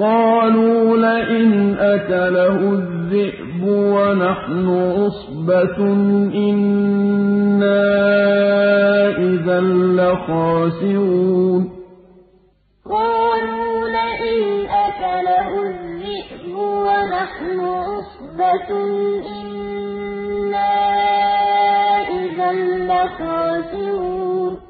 قَالُوا لَئِنْ أَكَلَهُ الذِّئْبُ وَنَحْنُ عُصْبَةٌ إِنَّا إِذًا لَّخَاسِرُونَ. قَالُوا لَئِنْ أَكَلَهُ الذِّئْبُ وَنَحْنُ عُصْبَةٌ إِنَّا إِذًا لَّخَاسِرُونَ.